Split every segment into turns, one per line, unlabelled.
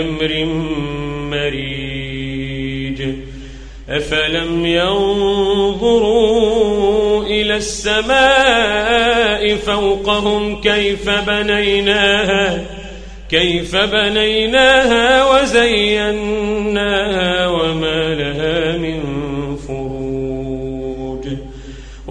أمر مريج أفلم ينظروا إلى السماء فوقهم كيف بنيناها كيف بنيناها وزيناها وما لها من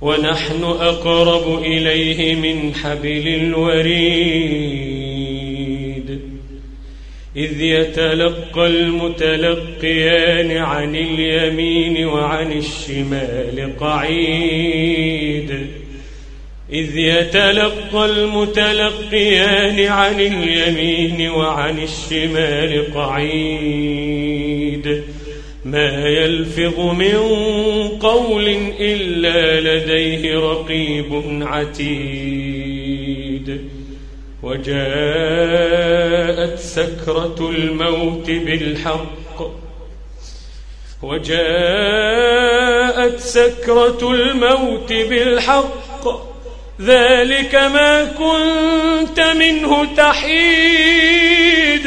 ونحن أقرب إليه من حبل الوريد إذ يتلقى المتلقيان عن اليمين وعن الشمال قعيد إذ يتلقى المتلقيان عن اليمين وعن الشمال قعيد ما يلفظ من قول إلا لديه رقيب عتيد وجاءت سكرة الموت بالحق وجاءت سكرة الموت بالحق ذلك ما كنت منه تحيد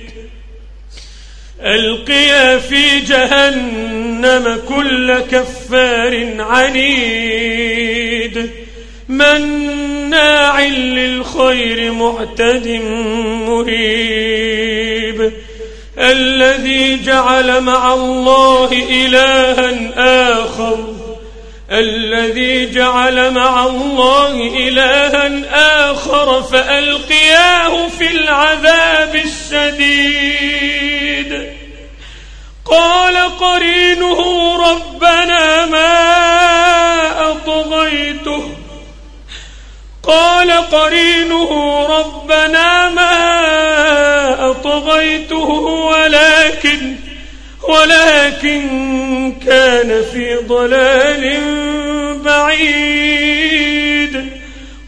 ألقيا في جهنم كل كفار عنيد مناع للخير معتد مريب الذي جعل مع الله إلها آخر الذي جعل مع الله إلها آخر فألقياه في العالم وقرينه ربنا ما أطغيته ولكن ولكن كان في ضلال بعيد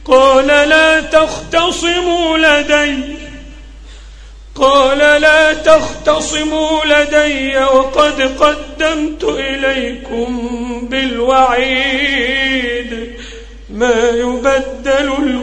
قال لا تختصموا لدي قال لا تختصموا لدي وقد قدمت إليكم بالوعيد ما يبدل الوعيد